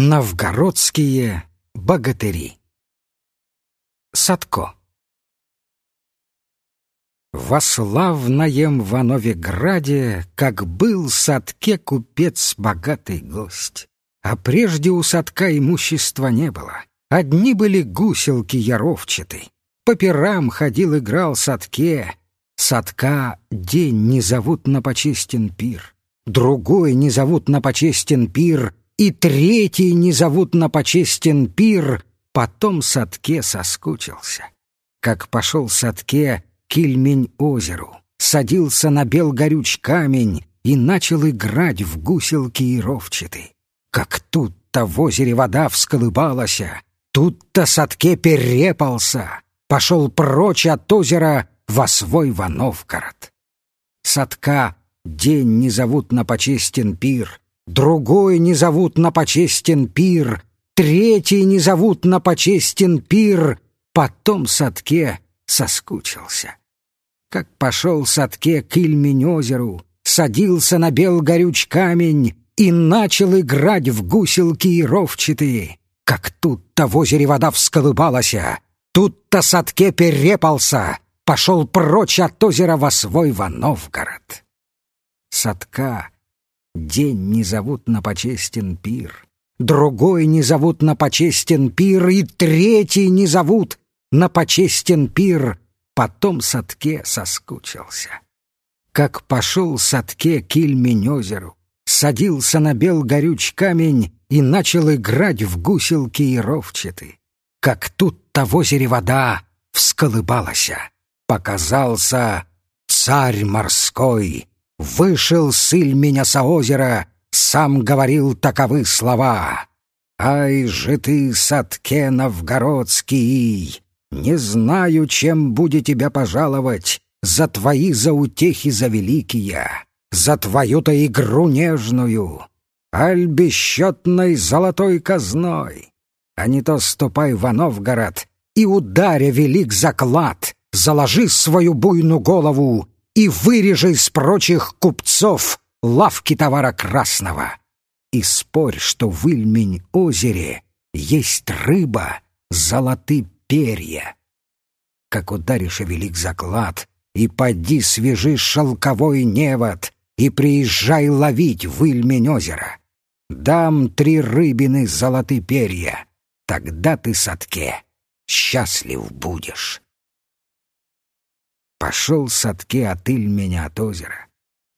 Новгородские богатыри Садко Во славноем в Новиграде, как был Садке купец богатый гость. А прежде у Садка имущества не было. Одни были гуселки яровчатый. По пирам ходил, играл Садке. Садка день не зовут на почестен пир. Другой не зовут на почестен пир — и третий не зовут на почестен пир, потом Садке соскучился. Как пошел Садке к Ильмень озеру, садился на бел горюч камень и начал играть в гуселки и ровчаты. Как тут-то в озере вода всколыбалась, тут-то Садке перепался, пошел прочь от озера во свой Вановгород. Садка день не зовут на почестен пир, Другой не зовут на почестен пир, Третий не зовут на почестен пир, Потом Садке соскучился. Как пошел Садке к Ильмень озеру, Садился на бел горюч камень И начал играть в гуселки и ровчатые, Как тут-то в озере вода всколыбалась, Тут-то Садке перепался, Пошел прочь от озера во свой Вановгород. Садка День не зовут на почестен пир, другой не зовут на почестен пир, и третий не зовут на почестен пир. Потом Садке соскучился. Как пошел Садке к Ильмень-озеру, садился на бел горюч камень и начал играть в гуселки и ровчаты. Как тут-то в озере вода всколыбалась, показался царь морской, Вышел сыль меня со озера, сам говорил таковы слова. «Ай же ты, Садке Новгородский, не знаю, чем буду тебя пожаловать за твои заутехи за великие, за твою-то игру нежную, аль бесчетной золотой казной. А не то ступай в Новгород и ударя велик заклад, заложи свою буйную голову и вырежи из прочих купцов лавки товара красного. И спорь, что в Ильмень-озере есть рыба, золоты перья. Как ударишь велик заклад, и поди свяжи шелковой невод, и приезжай ловить в Ильмень-озеро. Дам три рыбины золоты перья, тогда ты, Садке, счастлив будешь. Пошел Садке от меня от озера.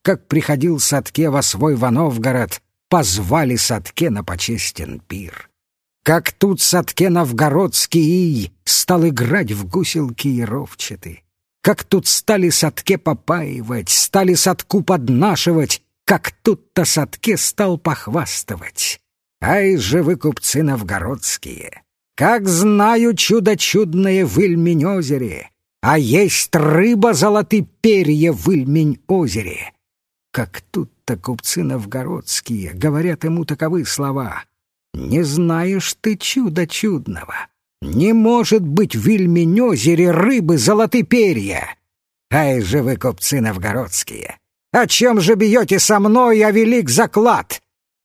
Как приходил Садке во свой Вановгород, позвали Садке на почестен пир. Как тут Садке новгородский стал играть в гуселки и ровчаты. Как тут стали Садке попаивать, стали Садку поднашивать, как тут-то Садке стал похвастывать. Ай же вы, купцы новгородские! Как знаю чудо чудное в Ильмень-озере! А есть рыба золоты перья в Ильмень-озере. Как тут-то купцы новгородские говорят ему таковы слова. «Не знаешь ты чуда чудного. Не может быть в Ильмень-озере рыбы золоты перья. Ай же вы, купцы новгородские! О чем же бьете со мной, а велик заклад?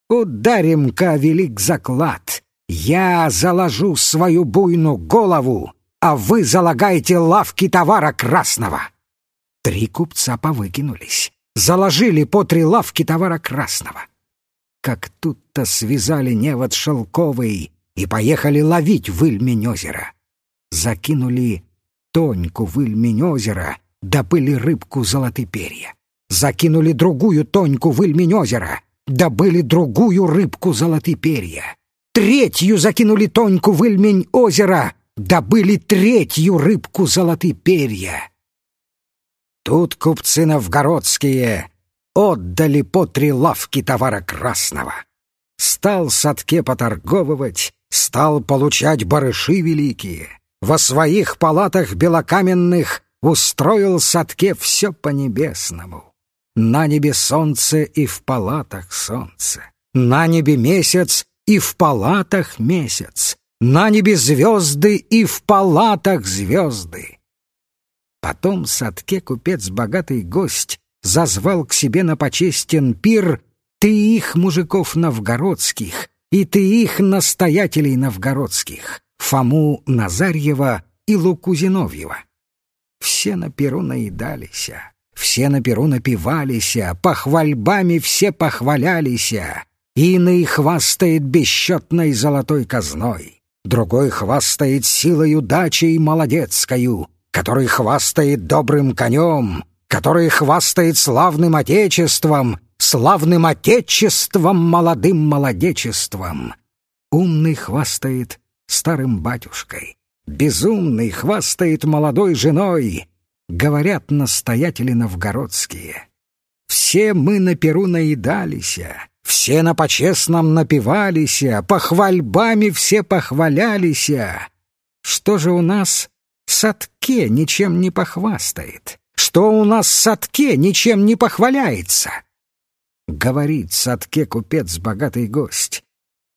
Ударим-ка велик заклад. Я заложу свою буйную голову а вы залагаете лавки товара красного!» Три купца повыкинулись, заложили по три лавки товара красного. Как тут-то связали невод шелковый и поехали ловить в Ильмень озера. Закинули Тоньку в Ильмень озера, добыли рыбку золоты перья. Закинули другую Тоньку в Ильмень озера, добыли другую рыбку золоты перья. Третью закинули Тоньку в Ильмень озера, добыли третью рыбку золоты перья. Тут купцы новгородские отдали по три лавки товара красного. Стал Садке поторговывать, стал получать барыши великие. Во своих палатах белокаменных устроил Садке все по-небесному. На небе солнце и в палатах солнце, на небе месяц и в палатах месяц, на небе звезды и в палатах звезды. Потом Садке купец богатый гость зазвал к себе на почестен пир ты их, мужиков новгородских, и ты их настоятелей новгородских, Фому Назарьева и Луку Зиновьева. Все на перу наедалися, все на перу напивалися, похвальбами все похвалялися, иный хвастает бесчетной золотой казной, другой хвастает силой удачей молодецкою, который хвастает добрым конем, который хвастает славным отечеством, славным отечеством, молодым молодечеством. Умный хвастает старым батюшкой, безумный хвастает молодой женой, говорят настоятели новгородские. Все мы на перу наедалися, все на почестном напивалися, похвальбами все похвалялися. Что же у нас Садке ничем не похвастает? Что у нас Садке ничем не похваляется? Говорит Садке купец богатый гость.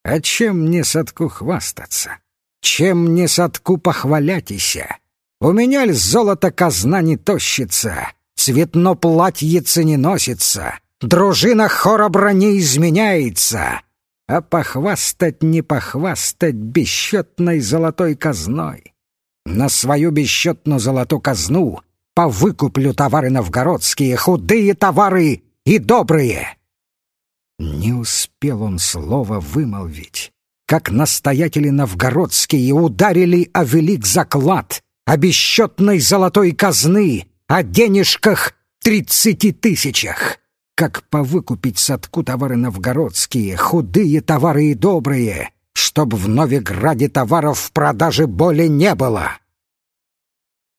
А чем мне Садку хвастаться? Чем мне Садку похвалятися? У меня ль золото казна не тощится, Цветно платьице не носится, Дружина хоробра не изменяется, А похвастать не похвастать Бесчетной золотой казной. На свою бесчетную золотую казну Повыкуплю товары новгородские, Худые товары и добрые. Не успел он слова вымолвить, как настоятели новгородские ударили о велик заклад, о бесчетной золотой казны, о денежках тридцати тысячах. Как повыкупить садку товары новгородские, худые товары и добрые, чтоб в Новиграде товаров в продаже более не было.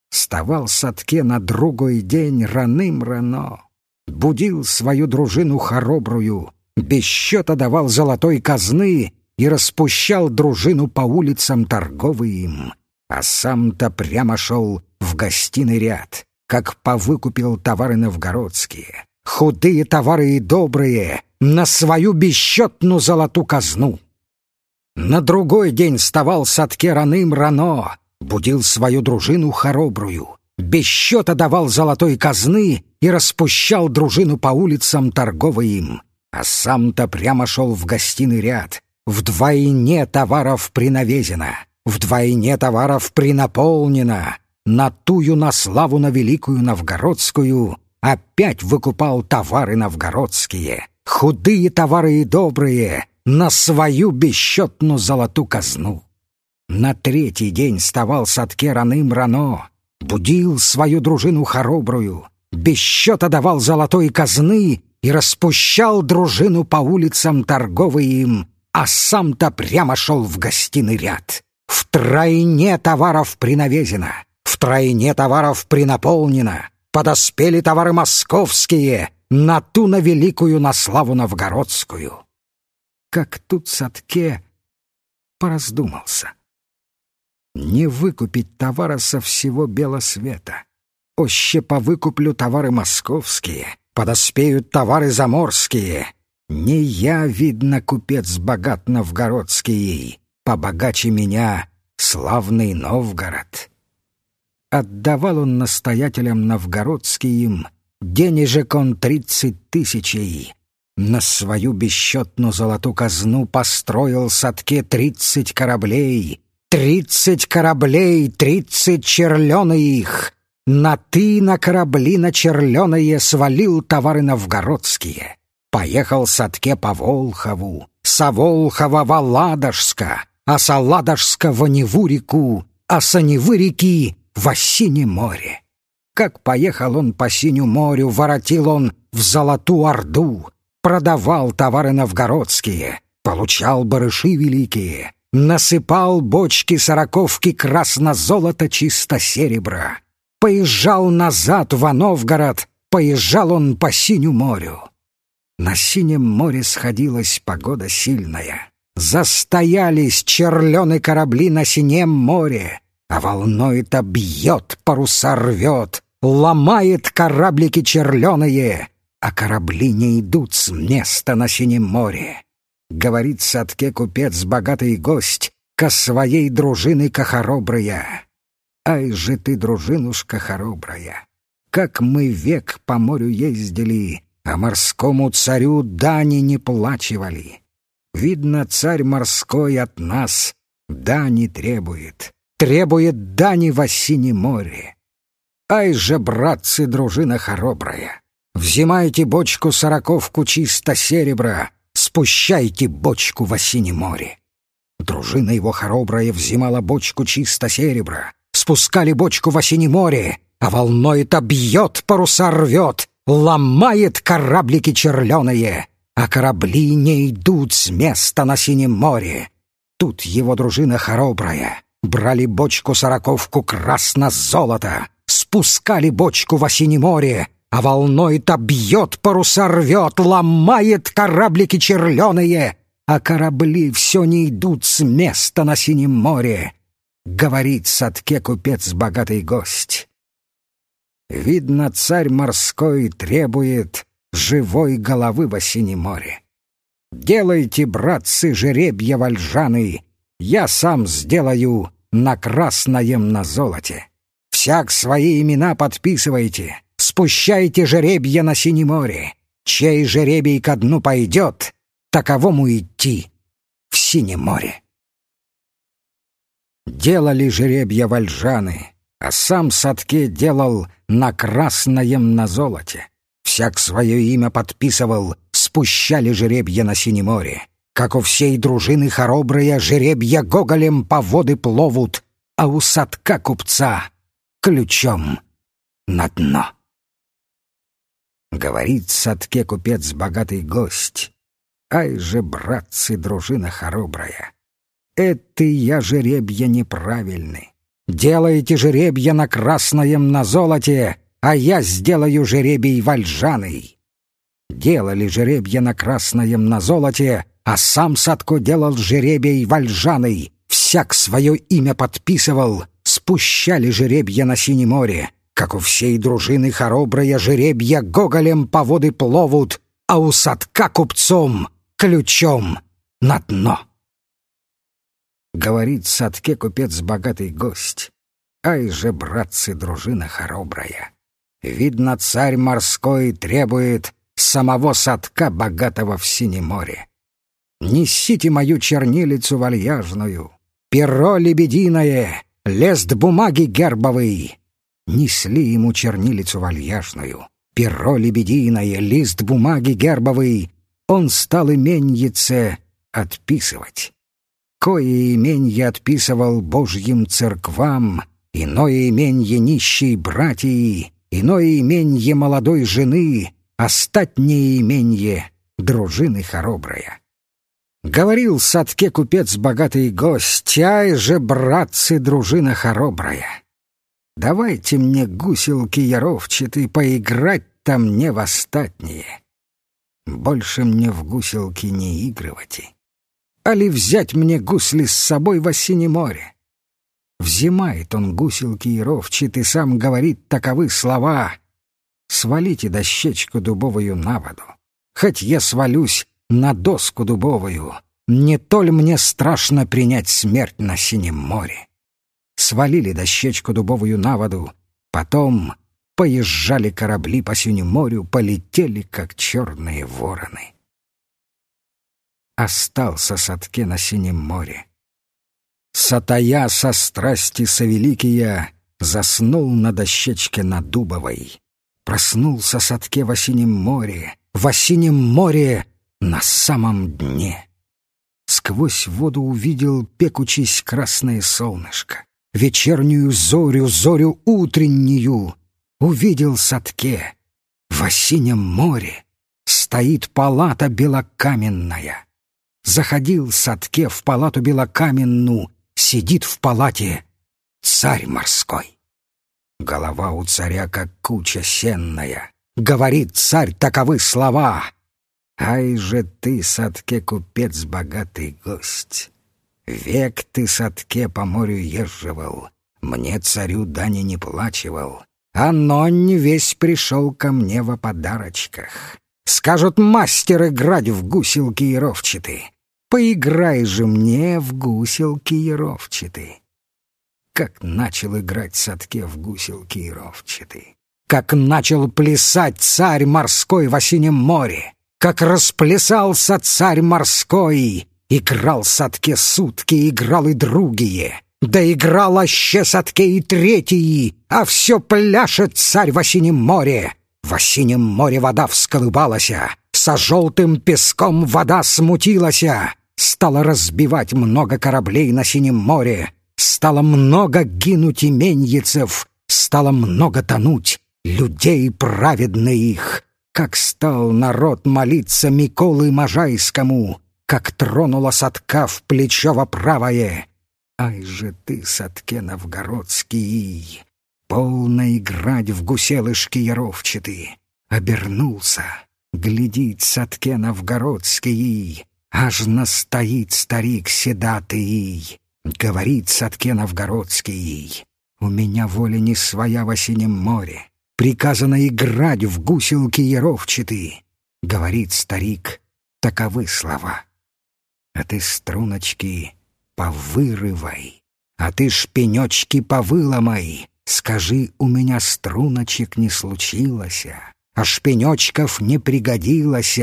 Вставал садке на другой день раным-рано, будил свою дружину хоробрую, без счета давал золотой казны и распущал дружину по улицам торговым, а сам-то прямо шел в гостиный ряд, как повыкупил товары новгородские, худые товары и добрые, на свою бесчетную золотую казну. На другой день вставал садке раным рано, будил свою дружину хоробрую, без счета давал золотой казны и распущал дружину по улицам торговым, а сам-то прямо шел в гостиный ряд. Вдвойне товаров принавезено, вдвойне товаров принаполнено. На тую на славу на великую новгородскую опять выкупал товары новгородские, худые товары и добрые, на свою бесчетную золотую казну. На третий день вставал садке раным рано, будил свою дружину хоробрую, без счета давал золотой казны и распущал дружину по улицам торговым, а сам-то прямо шел в гостиный ряд. В тройне товаров принавезено, в тройне товаров принаполнено, подоспели товары московские на ту на великую на славу новгородскую. Как тут Садке пораздумался. Не выкупить товара со всего белосвета. Още повыкуплю товары московские, подоспеют товары заморские. Не я, видно, купец богат новгородский, побогаче меня славный Новгород. Отдавал он настоятелям новгородским денежек он тридцать тысячей. На свою бесчетную золотую казну построил садке тридцать кораблей, тридцать кораблей, тридцать черленых — на ты на корабли на черленые свалил товары новгородские. Поехал Садке по Волхову, со Волхова в Ладожска, а со Ладожска в Неву реку, а со Невы реки в Осине море. Как поехал он по Синю морю, воротил он в Золотую Орду, продавал товары новгородские, получал барыши великие, насыпал бочки сороковки красно-золото чисто серебра Поезжал назад в Новгород, поезжал он по Синю морю. На Синем море сходилась погода сильная. Застоялись черленые корабли на Синем море, а волной-то бьет, паруса рвет, ломает кораблики черленые, а корабли не идут с места на Синем море. Говорит садке купец, богатый гость, ко своей дружины кахоробрая. Ай же ты, дружинушка хоробрая! Как мы век по морю ездили, а морскому царю дани не плачивали. Видно, царь морской от нас дани требует, требует дани в осине море. Ай же, братцы, дружина хоробрая, взимайте бочку сороковку чисто серебра, спущайте бочку в осине море. Дружина его хоробрая взимала бочку чисто серебра, спускали бочку в осине море, а волной-то бьет, паруса рвет, ломает кораблики черленые, а корабли не идут с места на синем море. Тут его дружина хоробрая, брали бочку сороковку красно-золото, спускали бочку в осине море, а волной-то бьет, паруса рвет, ломает кораблики черленые, а корабли все не идут с места на синем море. Говорит садке купец богатый гость. Видно, царь морской требует живой головы в осеннем море. Делайте, братцы, жеребья вальжаны, я сам сделаю на красноем на золоте. Всяк свои имена подписывайте, спущайте жеребья на синем море. Чей жеребий ко дну пойдет, таковому идти в синем море. Делали жеребья вальжаны, а сам Садке делал на красноем на золоте. Всяк свое имя подписывал, спущали жеребья на синем море. Как у всей дружины хоробрые жеребья гоголем по воды пловут, а у Садка купца ключом на дно. Говорит Садке купец богатый гость, ай же, братцы, дружина хоробрая, это я жеребья неправильный. Делаете жеребья на красноем на золоте, а я сделаю жеребий вальжаный. Делали жеребья на красноем на золоте, а сам Садко делал жеребий вальжаный, всяк свое имя подписывал, спущали жеребья на синем море, как у всей дружины хоробрая жеребья гоголем по воды пловут, а у Садка купцом ключом на дно. Говорит садке купец богатый гость. Ай же, братцы, дружина хоробрая. Видно, царь морской требует самого садка богатого в синем море. Несите мою чернилицу вальяжную, перо лебединое, лест бумаги гербовый. Несли ему чернилицу вальяжную, перо лебединое, лист бумаги гербовый. Он стал именьице отписывать. Кое именье отписывал божьим церквам, иное именье нищей братьи, иное именье молодой жены, остатнее именье дружины хоробрая. Говорил садке купец богатый гость, ай же, братцы, дружина хоробрая. Давайте мне гуселки яровчатые поиграть-то мне в остатнее. Больше мне в гуселки не игрывайте али взять мне гусли с собой в осине море? Взимает он гуселки и ровчит, и сам говорит таковы слова. Свалите дощечку дубовую на воду. Хоть я свалюсь на доску дубовую, не толь мне страшно принять смерть на синем море. Свалили дощечку дубовую на воду, потом поезжали корабли по синему морю, полетели, как черные вороны остался Садке на синем море. Сатая со страсти совеликия заснул на дощечке на Дубовой. Проснулся Садке в осеннем море, в осеннем море на самом дне. Сквозь воду увидел, пекучись красное солнышко, вечернюю зорю, зорю утреннюю. Увидел Садке в осеннем море стоит палата белокаменная. Заходил Садке в палату белокаменную, сидит в палате царь морской. Голова у царя, как куча сенная. Говорит царь таковы слова. Ай же ты, Садке, купец, богатый гость. Век ты, Садке, по морю езживал, Мне царю дани не плачивал, А не весь пришел ко мне во подарочках. Скажут мастер играть в гуселки и ровчаты. Поиграй же мне в гуселки и. Как начал играть Садке в гуселки и. Как начал плясать царь морской в осеннем море. Как расплясался царь морской Играл садке сутки, играл и другие. Да играл аще садке и третий, а все пляшет царь в осеннем море. В осеннем море вода всколыбалася, со желтым песком вода смутилася, стала разбивать много кораблей на синем море, стало много гинуть именьицев, стало много тонуть людей праведных. Как стал народ молиться Миколы Можайскому, как тронула садка в плечо во правое. Ай же ты, садке новгородский, полно играть в гуселышки яровчатые. Обернулся, глядит садке новгородский, аж настоит старик седатый. Говорит садке новгородский, у меня воля не своя в осеннем море, приказано играть в гуселки яровчатые. Говорит старик, таковы слова а ты струночки повырывай, а ты шпенечки повыломай. Скажи, у меня струночек не случилось, а шпенечков не пригодилось,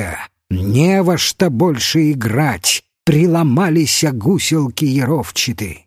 не во что больше играть, приломались гуселки яровчаты.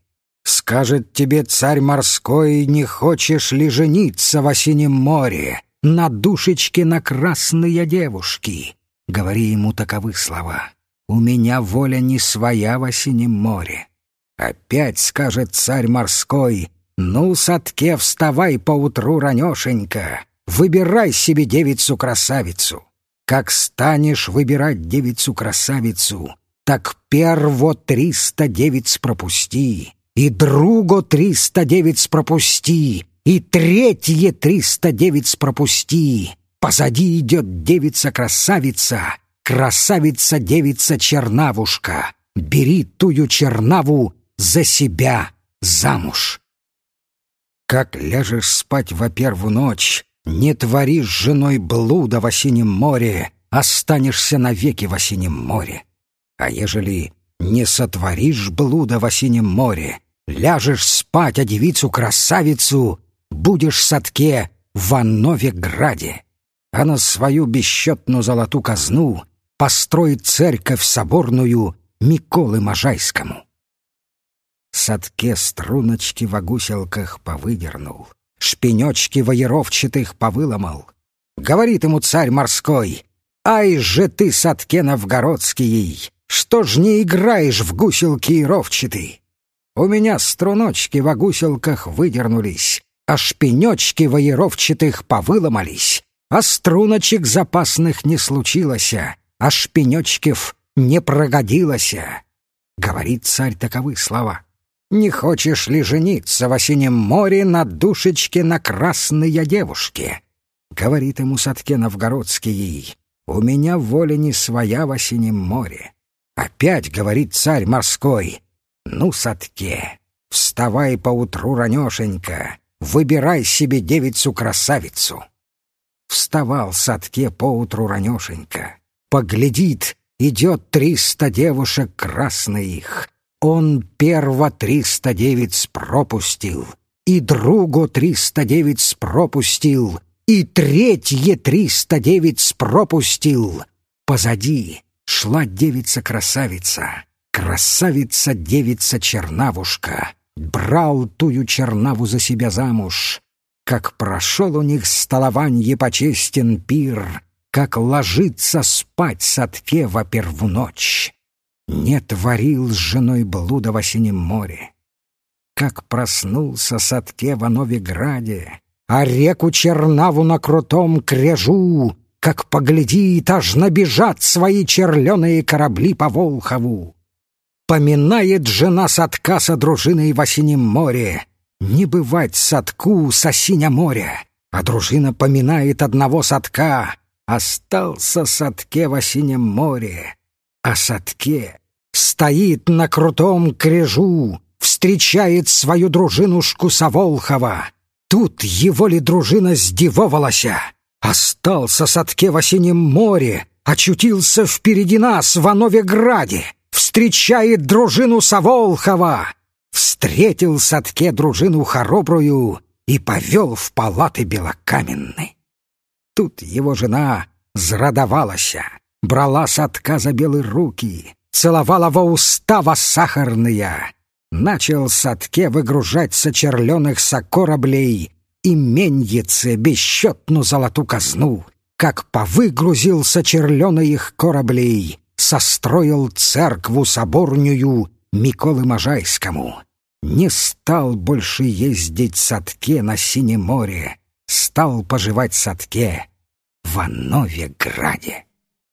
Скажет тебе царь морской, не хочешь ли жениться в осеннем море на душечке на красные девушки? Говори ему таковы слова. У меня воля не своя в осеннем море. Опять скажет царь морской, ну, садке, вставай поутру ранешенько, выбирай себе девицу-красавицу. Как станешь выбирать девицу-красавицу, так перво триста девиц пропусти, и друго триста девиц пропусти, и третье триста девиц пропусти. Позади идет девица-красавица, красавица-девица Чернавушка, бери тую Чернаву за себя замуж. Как ляжешь спать во первую ночь, не твори с женой блуда в осеннем море, останешься навеки в осеннем море. А ежели не сотворишь блуда в осеннем море, ляжешь спать, а девицу-красавицу будешь в садке в Анове-граде, а на свою бесчетную золоту казну построить церковь соборную Миколы Можайскому. Садке струночки в огуселках повыдернул, шпенечки воеровчатых повыломал. Говорит ему царь морской, «Ай же ты, Садке новгородский, что ж не играешь в гуселки и ровчатый? У меня струночки в огуселках выдернулись, а шпенечки воеровчатых повыломались, а струночек запасных не случилося, а шпенечкев не прогодилося. Говорит царь таковы слова. Не хочешь ли жениться в осеннем море на душечке на красной девушке? Говорит ему Садке Новгородский, у меня воля не своя в осеннем море. Опять говорит царь морской, ну, Садке, вставай поутру ранешенько, выбирай себе девицу-красавицу. Вставал Садке поутру ранешенько, Поглядит, идет триста девушек красных. Он перво триста девиц пропустил, и другу триста девиц пропустил, и третье триста девиц пропустил. Позади шла девица-красавица, красавица-девица-чернавушка. Брал тую чернаву за себя замуж. Как прошел у них столованье почестен пир, как ложиться спать садке во перву ночь. Не творил с женой блуда в осеннем море. Как проснулся садке в Новиграде, а реку Чернаву на крутом крежу, как поглядит, аж набежат свои черленые корабли по Волхову. Поминает жена садка со дружиной в осеннем море, не бывать садку со синя моря, а дружина поминает одного садка, Остался Садке в осеннем море, а Садке стоит на крутом крежу, встречает свою дружинушку Саволхова. Тут его ли дружина сдивовалася? Остался Садке в осеннем море, очутился впереди нас в Ановеграде, встречает дружину Саволхова. Встретил Садке дружину хоробрую и повел в палаты белокаменные. Тут его жена зрадовалася, брала с отказа белые руки, целовала во уста во сахарные. Начал Садке выгружать со черленых сокораблей и меньице бесчетну золоту казну, как повыгрузил со черленых кораблей, состроил церкву соборнюю Миколы Можайскому. Не стал больше ездить Садке на Синем море, стал поживать Садке в Анове Граде.